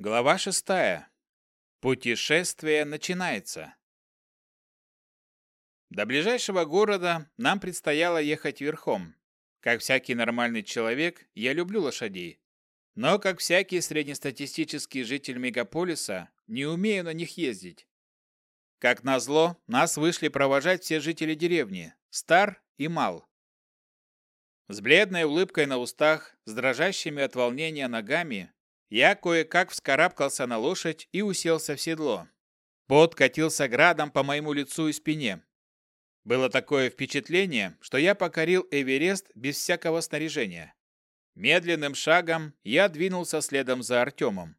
Глава шестая. Путешествие начинается. До ближайшего города нам предстояло ехать верхом. Как всякий нормальный человек, я люблю лошадей. Но, как всякий среднестатистический житель мегаполиса, не умею на них ездить. Как назло, нас вышли провожать все жители деревни, стар и мал. С бледной улыбкой на устах, с дрожащими от волнения ногами, я кое-как вскарабкался на лошадь и уселся в седло. Пот катился градом по моему лицу и спине. Было такое впечатление, что я покорил Эверест без всякого снаряжения. Медленным шагом я двинулся следом за Артемом.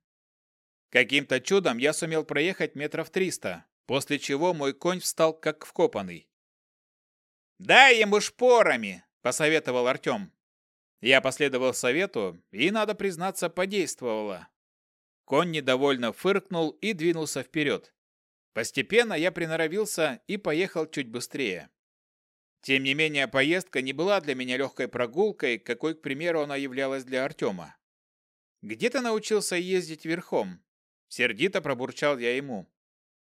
Каким-то чудом я сумел проехать метров триста, после чего мой конь встал как вкопанный. «Дай ему шпорами!» – посоветовал Артем. Я последовал совету, и, надо признаться, подействовало. Конь недовольно фыркнул и двинулся вперед. Постепенно я приноровился и поехал чуть быстрее. Тем не менее, поездка не была для меня легкой прогулкой, какой, к примеру, она являлась для Артема. «Где ты научился ездить верхом?» Сердито пробурчал я ему.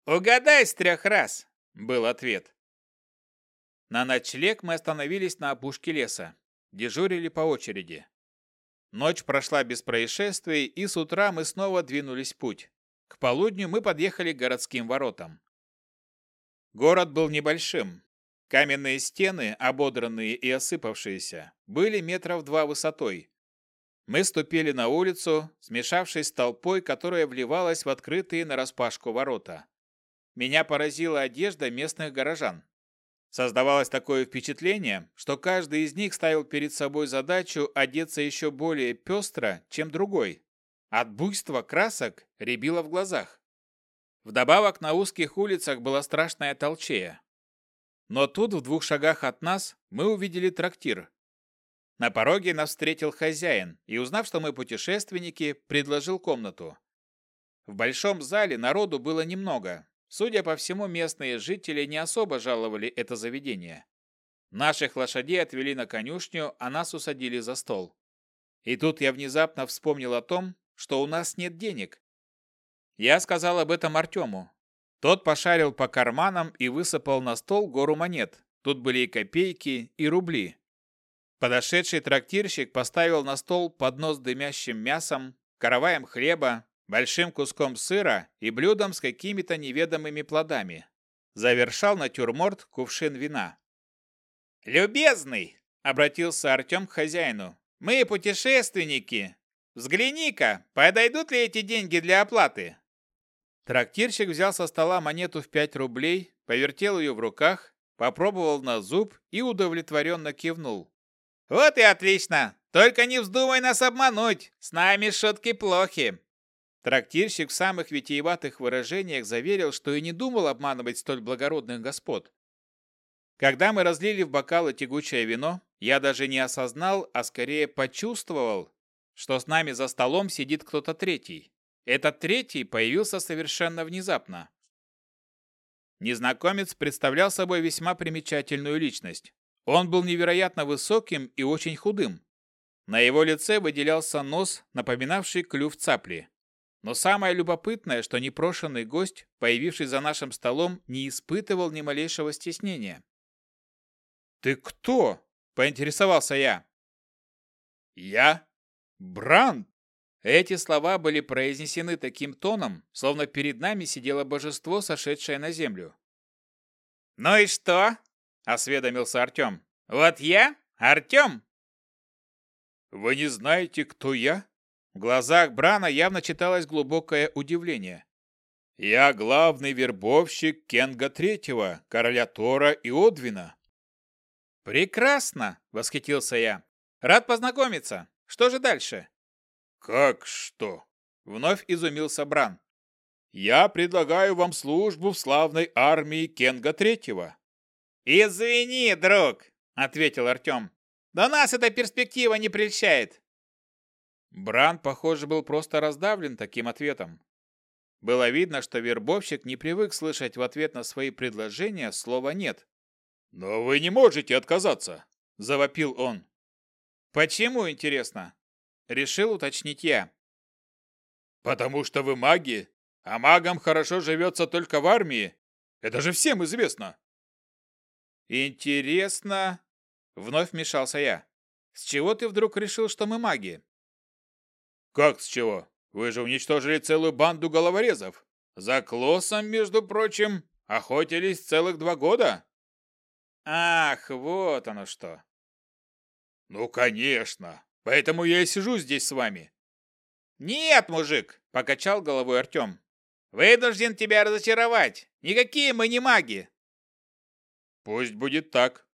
«Угадай с трех раз!» – был ответ. На ночлег мы остановились на опушке леса. Дежурили по очереди. Ночь прошла без происшествий, и с утра мы снова двинулись в путь. К полудню мы подъехали к городским воротам. Город был небольшим. Каменные стены, ободранные и осыпавшиеся, были метров два высотой. Мы ступили на улицу, смешавшись с толпой, которая вливалась в открытые нараспашку ворота. Меня поразила одежда местных горожан. Создавалось такое впечатление, что каждый из них ставил перед собой задачу одеться еще более пестро, чем другой. От буйства красок рябило в глазах. Вдобавок на узких улицах была страшная толчея. Но тут, в двух шагах от нас, мы увидели трактир. На пороге нас встретил хозяин и, узнав, что мы путешественники, предложил комнату. В большом зале народу было немного, Судя по всему, местные жители не особо жаловали это заведение. Наших лошадей отвели на конюшню, а нас усадили за стол. И тут я внезапно вспомнил о том, что у нас нет денег. Я сказал об этом Артему. Тот пошарил по карманам и высыпал на стол гору монет. Тут были и копейки, и рубли. Подошедший трактирщик поставил на стол поднос с дымящим мясом, караваем хлеба, большим куском сыра и блюдом с какими-то неведомыми плодами. Завершал натюрморт кувшин вина. «Любезный!» — обратился Артем к хозяину. «Мы путешественники. Взгляни-ка, подойдут ли эти деньги для оплаты?» Трактирщик взял со стола монету в пять рублей, повертел ее в руках, попробовал на зуб и удовлетворенно кивнул. «Вот и отлично! Только не вздумай нас обмануть! С нами шутки плохи! Трактирщик в самых витиеватых выражениях заверил, что и не думал обманывать столь благородных господ. Когда мы разлили в бокалы тягучее вино, я даже не осознал, а скорее почувствовал, что с нами за столом сидит кто-то третий. Этот третий появился совершенно внезапно. Незнакомец представлял собой весьма примечательную личность. Он был невероятно высоким и очень худым. На его лице выделялся нос, напоминавший клюв цапли. Но самое любопытное, что непрошенный гость, появившись за нашим столом, не испытывал ни малейшего стеснения. «Ты кто?» – поинтересовался я. «Я? Бранд!» Эти слова были произнесены таким тоном, словно перед нами сидело божество, сошедшее на землю. «Ну и что?» – осведомился Артем. «Вот я? Артем?» «Вы не знаете, кто я?» В глазах Брана явно читалось глубокое удивление. «Я главный вербовщик Кенга Третьего, короля Тора и Одвина». «Прекрасно!» — восхитился я. «Рад познакомиться. Что же дальше?» «Как что?» — вновь изумился Бран. «Я предлагаю вам службу в славной армии Кенга Третьего». «Извини, друг!» — ответил Артем. «Но нас эта перспектива не прельщает. Бран, похоже, был просто раздавлен таким ответом. Было видно, что вербовщик не привык слышать в ответ на свои предложения слова «нет». «Но вы не можете отказаться!» – завопил он. «Почему, интересно?» – решил уточнить я. Потому что вы маги, а магам хорошо живется только в армии. Это же всем известно. Интересно, вновь вмешался я. С чего ты вдруг решил, что мы маги? Как с чего? Вы же уничтожили целую банду головорезов. За Клоссом, между прочим, охотились целых два года. Ах, вот оно что. Ну, конечно. Поэтому я и сижу здесь с вами. Нет, мужик, покачал головой Артем. Вынужден тебя разочаровать. Никакие мы не маги. Пусть будет так,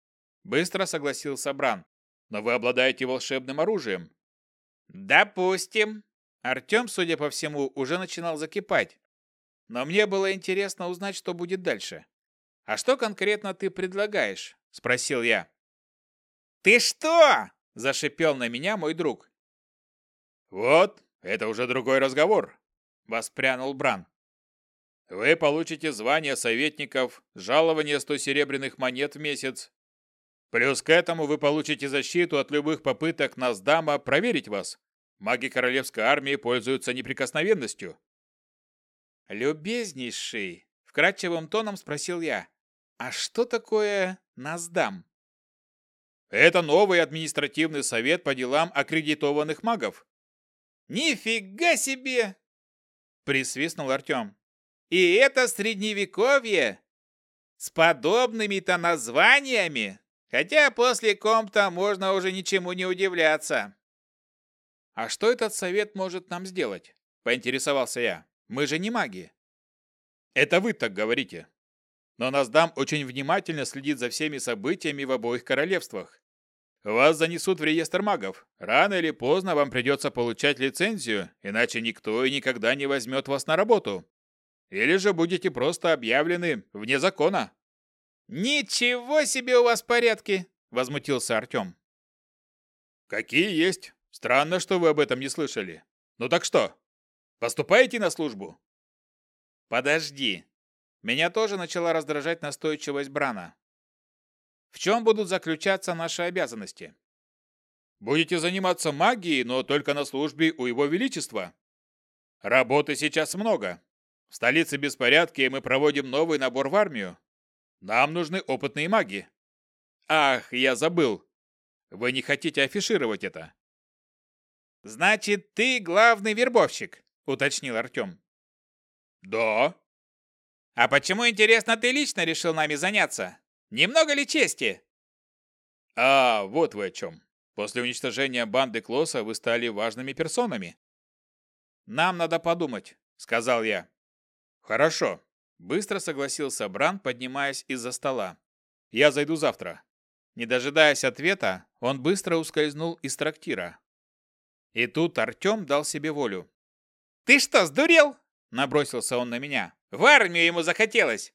быстро согласился Бран. Но вы обладаете волшебным оружием. Допустим. Артем, судя по всему, уже начинал закипать. Но мне было интересно узнать, что будет дальше. «А что конкретно ты предлагаешь?» – спросил я. «Ты что?» – зашипел на меня мой друг. «Вот, это уже другой разговор», – воспрянул Бран. «Вы получите звание советников, жалование 100 серебряных монет в месяц. Плюс к этому вы получите защиту от любых попыток Наздама проверить вас. Маги Королевской армии пользуются неприкосновенностью». «Любезнейший», – вкрадчивым тоном спросил я. «А что такое Наздам?» «Это новый административный совет по делам аккредитованных магов». «Нифига себе!» – присвистнул Артем. «И это средневековье? С подобными-то названиями? Хотя после компта можно уже ничему не удивляться». «А что этот совет может нам сделать?» – поинтересовался я. «Мы же не маги». «Это вы так говорите», но Наздам очень внимательно следит за всеми событиями в обоих королевствах. Вас занесут в реестр магов. Рано или поздно вам придется получать лицензию, иначе никто и никогда не возьмет вас на работу. Или же будете просто объявлены вне закона». «Ничего себе у вас порядки!» – возмутился Артем. «Какие есть. Странно, что вы об этом не слышали. Ну так что, поступаете на службу?» «Подожди, меня тоже начала раздражать настойчивость Брана. В чем будут заключаться наши обязанности? Будете заниматься магией, но только на службе у Его Величества. Работы сейчас много. В столице беспорядки, и мы проводим новый набор в армию. Нам нужны опытные маги. Ах, я забыл. Вы не хотите афишировать это. Значит, ты главный вербовщик, уточнил Артем. Да, «А почему, интересно, ты лично решил нами заняться? Немного ли чести?» «А, вот вы о чем. После уничтожения банды Клоса вы стали важными персонами». «Нам надо подумать», — сказал я. «Хорошо», — быстро согласился Бран, поднимаясь из-за стола. «Я зайду завтра». Не дожидаясь ответа, он быстро ускользнул из трактира. И тут Артем дал себе волю. «Ты что, сдурел?» — набросился он на меня. В армию ему захотелось.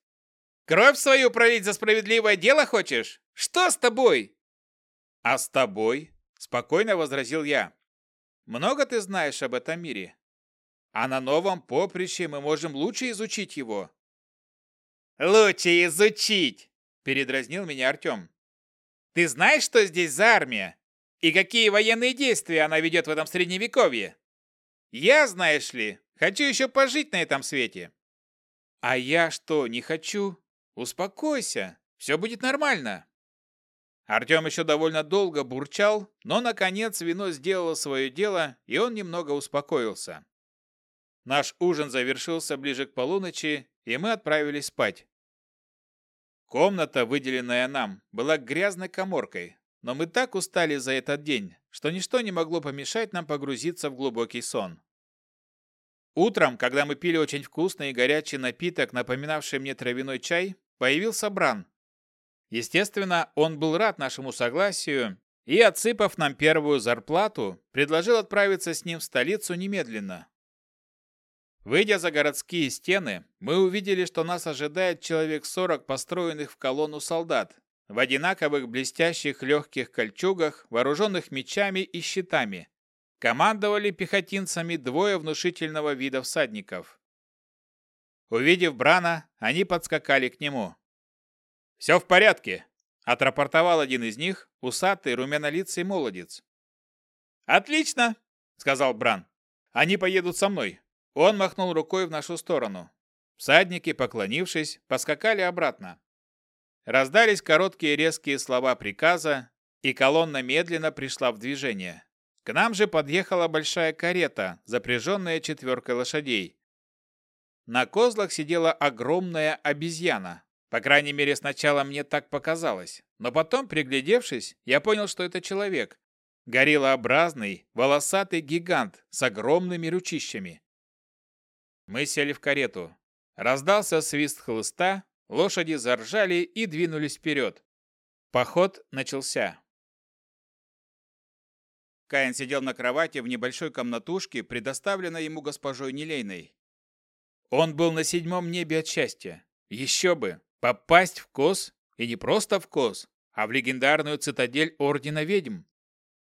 Кровь свою пролить за справедливое дело хочешь? Что с тобой? А с тобой? Спокойно возразил я. Много ты знаешь об этом мире? А на новом поприще мы можем лучше изучить его. Лучше изучить, передразнил меня Артем. Ты знаешь, что здесь за армия? И какие военные действия она ведет в этом средневековье? Я, знаешь ли, хочу еще пожить на этом свете. А я что, не хочу? Успокойся, все будет нормально. Артем еще довольно долго бурчал, но, наконец, вино сделало свое дело, и он немного успокоился. Наш ужин завершился ближе к полуночи, и мы отправились спать. Комната, выделенная нам, была грязной коморкой, но мы так устали за этот день, что ничто не могло помешать нам погрузиться в глубокий сон. Утром, когда мы пили очень вкусный и горячий напиток, напоминавший мне травяной чай, появился Бран. Естественно, он был рад нашему согласию и, отсыпав нам первую зарплату, предложил отправиться с ним в столицу немедленно. Выйдя за городские стены, мы увидели, что нас ожидает человек сорок построенных в колонну солдат в одинаковых блестящих легких кольчугах, вооруженных мечами и щитами, командовали пехотинцами двое внушительного вида всадников. Увидев Брана, они подскакали к нему. «Все в порядке», – отрапортовал один из них, усатый, румянолицый молодец. «Отлично», – сказал Бран. «Они поедут со мной. Он махнул рукой в нашу сторону. Всадники, поклонившись, поскакали обратно. Раздались короткие резкие слова приказа, и колонна медленно пришла в движение. К нам же подъехала большая карета, запряженная четверкой лошадей. На козлах сидела огромная обезьяна. По крайней мере, сначала мне так показалось. Но потом, приглядевшись, я понял, что это человек. Гориллообразный, волосатый гигант с огромными ручищами. Мы сели в карету. Раздался свист хлыста, лошади заржали и двинулись вперед. Поход начался. Каин сидел на кровати в небольшой комнатушке, предоставленной ему госпожой Нелейной. Он был на седьмом небе от счастья. Еще бы, попасть в Кос, и не просто в Кос, а в легендарную цитадель Ордена Ведьм.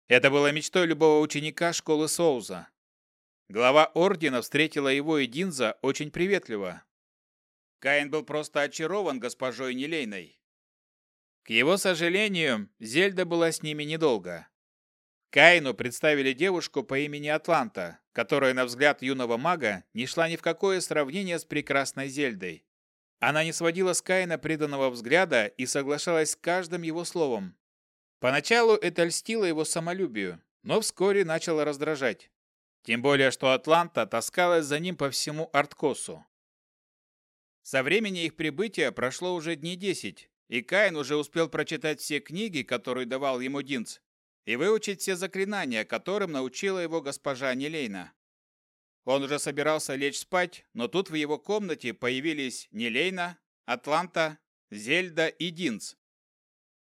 Это было мечтой любого ученика школы Соуза. Глава Ордена встретила его и Динза очень приветливо. Каин был просто очарован госпожой Нелейной. К его сожалению, Зельда была с ними недолго. Каину представили девушку по имени Атланта, которая, на взгляд юного мага, не шла ни в какое сравнение с прекрасной Зельдой. Она не сводила с Каина преданного взгляда и соглашалась с каждым его словом. Поначалу это льстило его самолюбию, но вскоре начало раздражать. Тем более, что Атланта таскалась за ним по всему Арткосу. Со времени их прибытия прошло уже дней десять, и Каин уже успел прочитать все книги, которые давал ему Динц, и выучить все заклинания, которым научила его госпожа Нелейна. Он уже собирался лечь спать, но тут в его комнате появились Нелейна, Атланта, Зельда и Динц.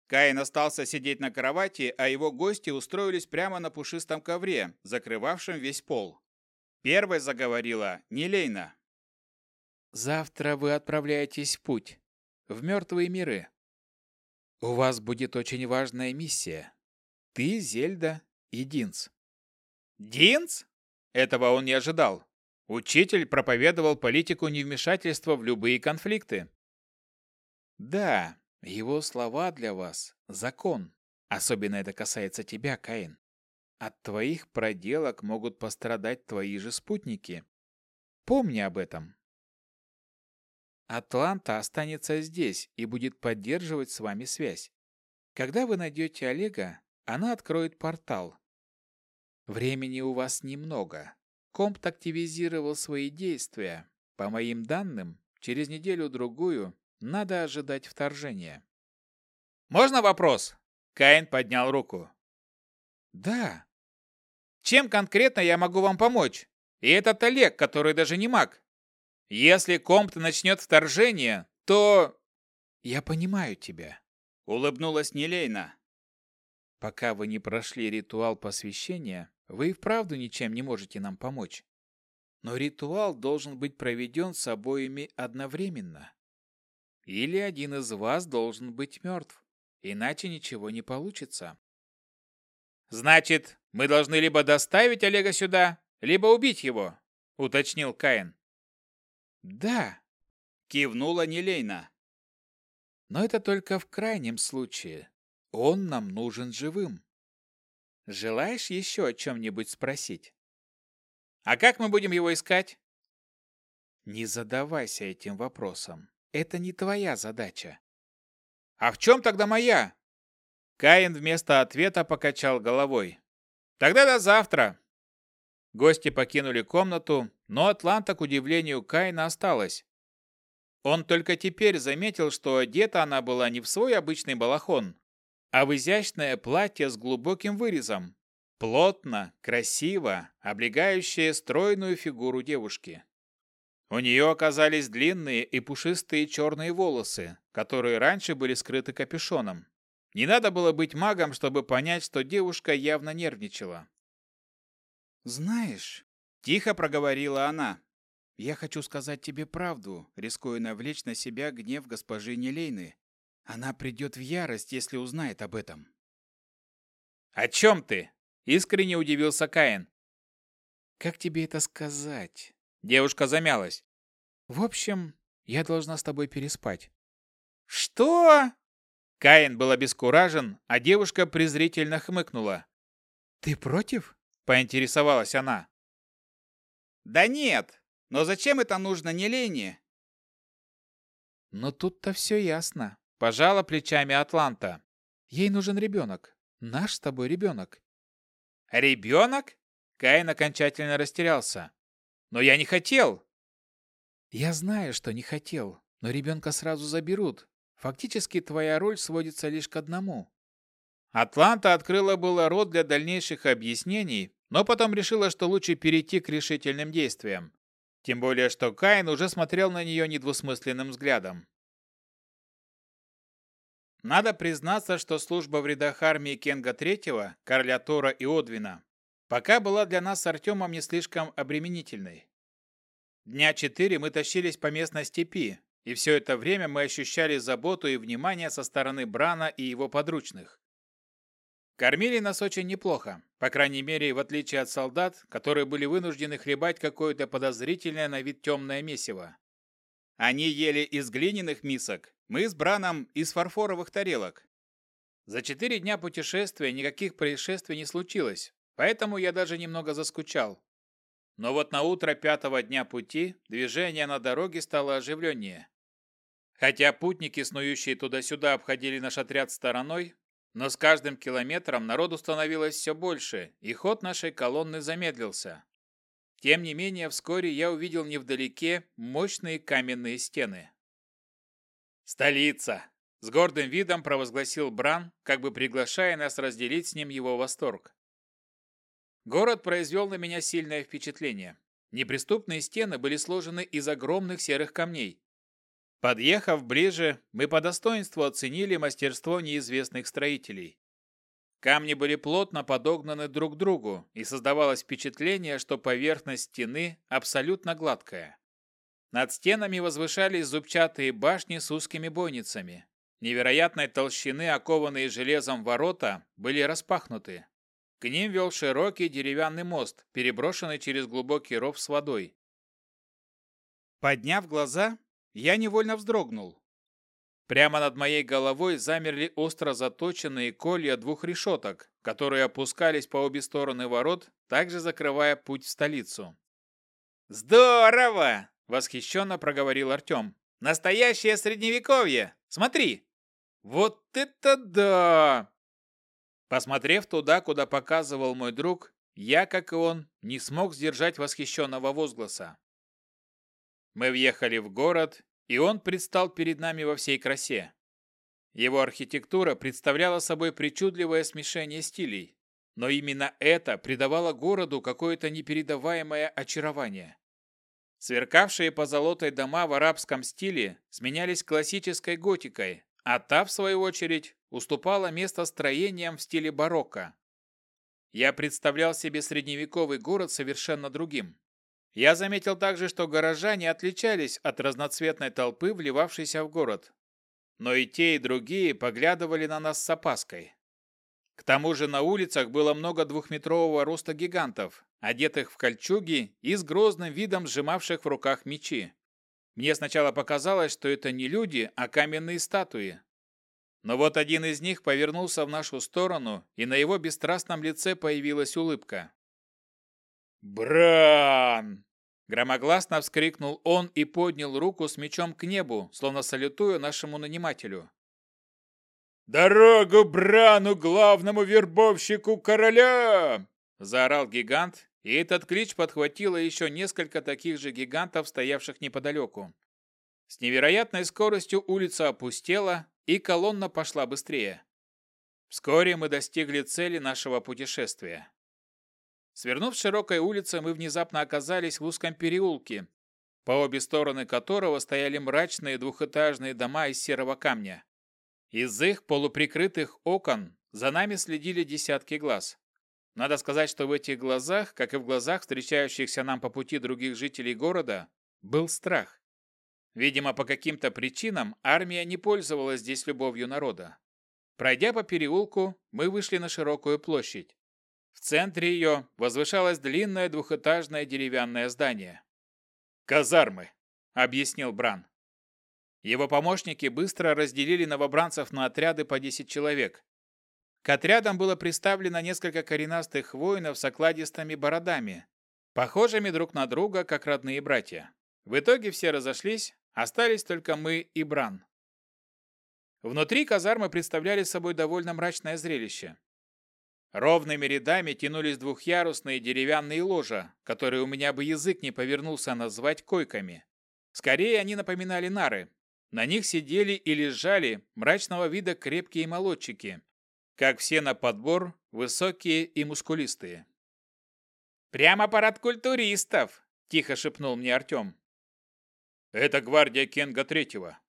Каин остался сидеть на кровати, а его гости устроились прямо на пушистом ковре, закрывавшем весь пол. Первой заговорила Нелейна. «Завтра вы отправляетесь в путь, в мертвые миры. У вас будет очень важная миссия. Ты, Зельда и Динц. Динц? Этого он не ожидал. Учитель проповедовал политику невмешательства в любые конфликты. Да, его слова для вас – закон. Особенно это касается тебя, Каин. От твоих проделок могут пострадать твои же спутники. Помни об этом. Атланта останется здесь и будет поддерживать с вами связь. Когда вы найдете Олега, она откроет портал. Времени у вас немного. Компт активизировал свои действия. По моим данным, через неделю-другую надо ожидать вторжения. «Можно вопрос?» Каин поднял руку. «Да». «Чем конкретно я могу вам помочь? И этот Олег, который даже не маг. Если Компт начнет вторжение, то...» «Я понимаю тебя», — улыбнулась Нелейна. Пока вы не прошли ритуал посвящения, вы и вправду ничем не можете нам помочь. Но ритуал должен быть проведен с обоими одновременно. Или один из вас должен быть мертв, иначе ничего не получится. Значит, мы должны либо доставить Олега сюда, либо убить его, уточнил Каин. Да, кивнула Нелейна. Но это только в крайнем случае. Он нам нужен живым. Желаешь еще о чем-нибудь спросить? А как мы будем его искать? Не задавайся этим вопросом. Это не твоя задача. А в чем тогда моя? Каин вместо ответа покачал головой. Тогда до завтра. Гости покинули комнату, но Атланта, к удивлению Каина, осталась. Он только теперь заметил, что одета она была не в свой обычный балахон, а в изящное платье с глубоким вырезом, плотно, красиво, облегающее стройную фигуру девушки. У нее оказались длинные и пушистые черные волосы, которые раньше были скрыты капюшоном. Не надо было быть магом, чтобы понять, что девушка явно нервничала. «Знаешь», — тихо проговорила она, — «я хочу сказать тебе правду, рискуя навлечь на себя гнев госпожи Нелейны. Она придет в ярость, если узнает об этом. «О чем ты?» – искренне удивился Каин. «Как тебе это сказать?» Девушка замялась. «В общем, я должна с тобой переспать». «Что?» Каин был обескуражен, а девушка презрительно хмыкнула. «Ты против?» – поинтересовалась она. «Да нет, Но зачем это нужно не Лене? Но тут-то все ясно. Пожала плечами Атланта. Ей нужен ребенок. Наш с тобой ребенок. Ребенок? Каин окончательно растерялся. Но я не хотел. Я знаю, что не хотел, но ребенка сразу заберут. Фактически твоя роль сводится лишь к одному. Атланта открыла было рот для дальнейших объяснений, но потом решила, что лучше перейти к решительным действиям. Тем более, что Каин уже смотрел на нее недвусмысленным взглядом. Надо признаться, что служба в рядах армии Кенга III, короля Тора и Одвина, пока была для нас с Артемом не слишком обременительной. Дня четыре мы тащились по местной степи, и все это время мы ощущали заботу и внимание со стороны Брана и его подручных. Кормили нас очень неплохо, по крайней мере, в отличие от солдат, которые были вынуждены хлебать какое-то подозрительное на вид темное месиво. Они ели из глиняных мисок, мы с Браном из фарфоровых тарелок. За четыре дня путешествия никаких происшествий не случилось, поэтому я даже немного заскучал. Но вот на утро пятого дня пути движение на дороге стало оживленнее. Хотя путники, снующие туда-сюда, обходили наш отряд стороной, но с каждым километром народу становилось все больше, и ход нашей колонны замедлился. Тем не менее, вскоре я увидел невдалеке мощные каменные стены. «Столица!» – с гордым видом провозгласил Бран, как бы приглашая нас разделить с ним его восторг. Город произвел на меня сильное впечатление. Неприступные стены были сложены из огромных серых камней. Подъехав ближе, мы по достоинству оценили мастерство неизвестных строителей. Камни были плотно подогнаны друг к другу, и создавалось впечатление, что поверхность стены абсолютно гладкая. Над стенами возвышались зубчатые башни с узкими бойницами. Невероятной толщины, окованные железом ворота, были распахнуты. К ним вел широкий деревянный мост, переброшенный через глубокий ров с водой. Подняв глаза, я невольно вздрогнул. Прямо над моей головой замерли остро заточенные колья двух решеток, которые опускались по обе стороны ворот, также закрывая путь в столицу. «Здорово!» Восхищенно проговорил Артем. «Настоящее средневековье! Смотри!» «Вот это да!» Посмотрев туда, куда показывал мой друг, я, как и он, не смог сдержать восхищенного возгласа. Мы въехали в город, и он предстал перед нами во всей красе. Его архитектура представляла собой причудливое смешение стилей, но именно это придавало городу какое-то непередаваемое очарование. Сверкавшие позолотой дома в арабском стиле сменялись классической готикой, а та, в свою очередь, уступала место строениям в стиле барокко. Я представлял себе средневековый город совершенно другим. Я заметил также, что горожане отличались от разноцветной толпы, вливавшейся в город. Но и те, и другие поглядывали на нас с опаской. К тому же на улицах было много двухметрового роста гигантов, одетых в кольчуги и с грозным видом сжимавших в руках мечи. Мне сначала показалось, что это не люди, а каменные статуи. Но вот один из них повернулся в нашу сторону, и на его бесстрастном лице появилась улыбка. «Бран!» Громогласно вскрикнул он и поднял руку с мечом к небу, словно салютуя нашему нанимателю. «Дорогу Брану, главному вербовщику короля!» Заорал гигант, и этот клич подхватило еще несколько таких же гигантов, стоявших неподалеку. С невероятной скоростью улица опустела, и колонна пошла быстрее. Вскоре мы достигли цели нашего путешествия. Свернув с широкой улицы, мы внезапно оказались в узком переулке, по обе стороны которого стояли мрачные двухэтажные дома из серого камня. Из их полуприкрытых окон за нами следили десятки глаз. Надо сказать, что в этих глазах, как и в глазах встречающихся нам по пути других жителей города, был страх. Видимо, по каким-то причинам армия не пользовалась здесь любовью народа. Пройдя по переулку, мы вышли на широкую площадь. В центре ее возвышалось длинное двухэтажное деревянное здание. «Казармы», — объяснил Бран. Его помощники быстро разделили новобранцев на отряды по 10 человек, к отрядам было представлено несколько коренастых воинов с окладистыми бородами. похожими друг на друга, как родные братья. В итоге все разошлись, остались только мы и Бран. Внутри казармы представляли собой довольно мрачное зрелище. Ровными рядами тянулись двухъярусные деревянные ложа, которые у меня бы язык не повернулся назвать койками. Скорее, они напоминали нары. На них сидели и лежали мрачного вида крепкие молодчики, как все на подбор, высокие и мускулистые. «Прямо парад культуристов!» – тихо шепнул мне Артем. «Это гвардия Кенга Третьего»,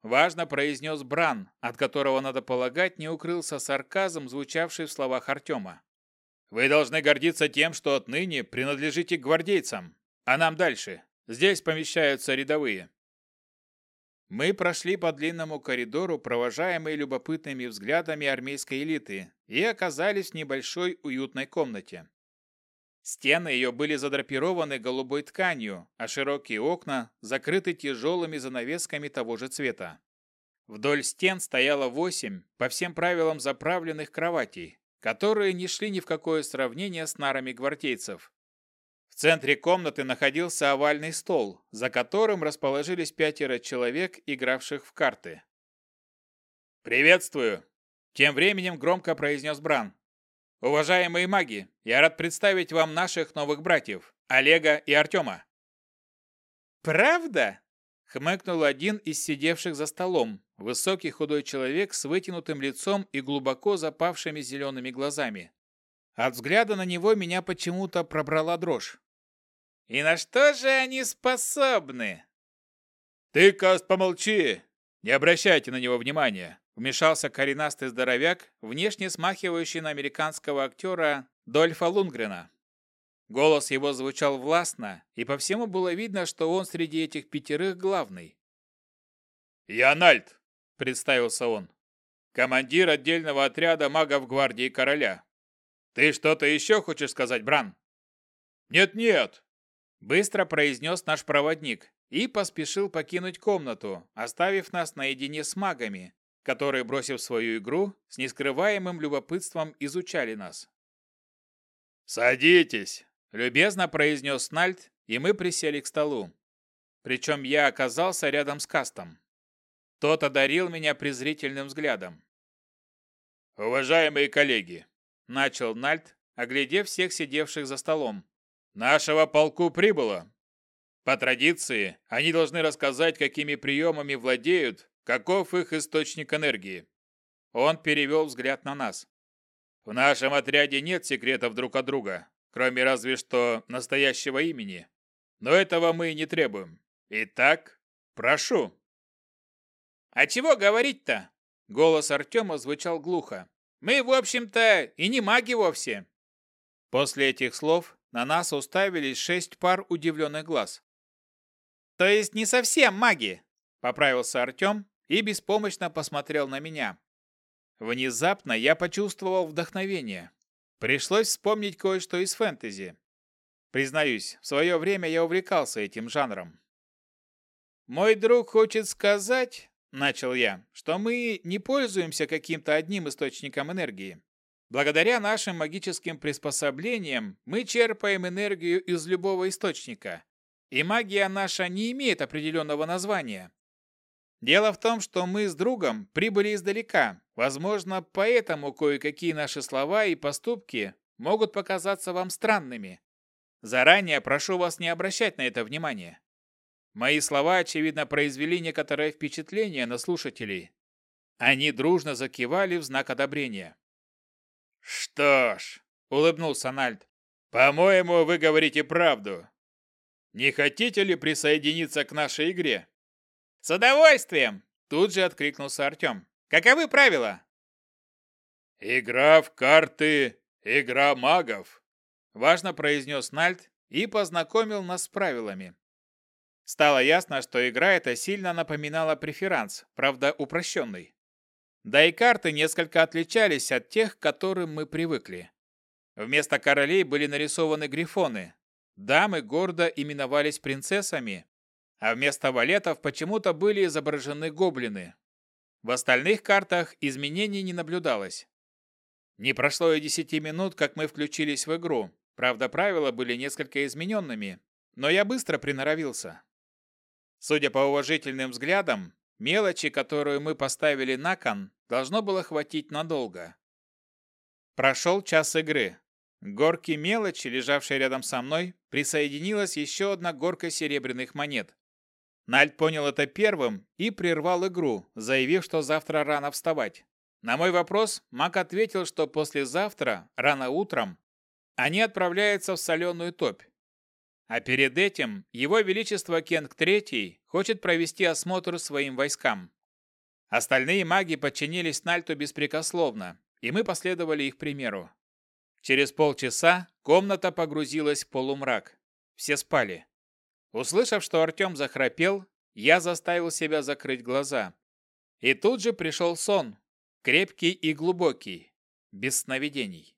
Важно произнес Бран, от которого, надо полагать, не укрылся сарказм, звучавший в словах Артема. «Вы должны гордиться тем, что отныне принадлежите к гвардейцам, а нам дальше. Здесь помещаются рядовые». Мы прошли по длинному коридору, провожаемые любопытными взглядами армейской элиты, и оказались в небольшой уютной комнате. Стены ее были задрапированы голубой тканью, а широкие окна закрыты тяжелыми занавесками того же цвета. Вдоль стен стояло восемь, по всем правилам заправленных кроватей, которые не шли ни в какое сравнение с нарами гвардейцев. В центре комнаты находился овальный стол, за которым расположились пятеро человек, игравших в карты. «Приветствую!» Тем временем громко произнес Бран. Уважаемые маги, я рад представить вам наших новых братьев, Олега и Артема. Правда? Хмыкнул один из сидевших за столом, высокий худой человек с вытянутым лицом и глубоко запавшими зелеными глазами. От взгляда на него меня почему-то пробрала дрожь. «И на что же они способны?» «Ты, Каст, помолчи! Не обращайте на него внимания!» Вмешался коренастый здоровяк, внешне смахивающий на американского актера Дольфа Лунгрена. Голос его звучал властно, и по всему было видно, что он среди этих пятерых главный. «Я Нальт», — представился он, — «командир отдельного отряда магов гвардии короля. Ты что-то еще хочешь сказать, Бран?» «Нет-нет», — быстро произнес наш проводник и поспешил покинуть комнату, оставив нас наедине с магами, которые, бросив свою игру, с нескрываемым любопытством изучали нас. «Садитесь!» – любезно произнес Нальт, и мы присели к столу. Причем я оказался рядом с Кастом. Тот одарил меня презрительным взглядом. «Уважаемые коллеги!» – начал Нальт, оглядев всех сидевших за столом. «Нашего полку прибыло. По традиции, они должны рассказать, какими приемами владеют Каков их источник энергии? Он перевел взгляд на нас. В нашем отряде нет секретов друг от друга, кроме разве что настоящего имени. Но этого мы и не требуем. Итак, прошу. А чего говорить-то? Голос Артема звучал глухо. Мы, в общем-то, и не маги вовсе. После этих слов на нас уставились шесть пар удивленных глаз. То есть не совсем маги, поправился Артем, и беспомощно посмотрел на меня. Внезапно я почувствовал вдохновение. Пришлось вспомнить кое-что из фэнтези. Признаюсь, в свое время я увлекался этим жанром. «Мой друг хочет сказать, — начал я, — что мы не пользуемся каким-то одним источником энергии. Благодаря нашим магическим приспособлениям мы черпаем энергию из любого источника, и магия наша не имеет определенного названия. Дело в том, что мы с другом прибыли издалека. Возможно, поэтому кое-какие наши слова и поступки могут показаться вам странными. Заранее прошу вас не обращать на это внимания. Мои слова, очевидно, произвели некоторое впечатление на слушателей. Они дружно закивали в знак одобрения. «Что ж», — улыбнулся Нальд, — «по-моему, вы говорите правду. Не хотите ли присоединиться к нашей игре?» «С удовольствием!» – тут же откликнулся Артем. «Каковы правила?» «Игра в карты – игра магов», – важно произнес Нальт и познакомил нас с правилами. Стало ясно, что игра эта сильно напоминала преферанс, правда упрощенный. Да и карты несколько отличались от тех, к которым мы привыкли. Вместо королей были нарисованы грифоны. Дамы гордо именовались принцессами, а вместо валетов почему-то были изображены гоблины. В остальных картах изменений не наблюдалось. Не прошло и десяти минут, как мы включились в игру, Правда, правила были несколько измененными, но я быстро приноровился. Судя по уважительным взглядам, мелочи, которую мы поставили на кон, должно было хватить надолго. Прошел час игры. К горке мелочи, лежавшей рядом со мной, присоединилась еще одна горка серебряных монет. Нальд понял это первым и прервал игру, заявив, что завтра рано вставать. На мой вопрос Мак ответил, что послезавтра, рано утром, они отправляются в соленую топь. А перед этим его величество Кенг III хочет провести осмотр своим войскам. Остальные маги подчинились Нальту беспрекословно, и мы последовали их примеру. Через полчаса комната погрузилась в полумрак. Все спали. Услышав, что Артем захрапел, я заставил себя закрыть глаза. И тут же пришел сон, крепкий и глубокий, без сновидений.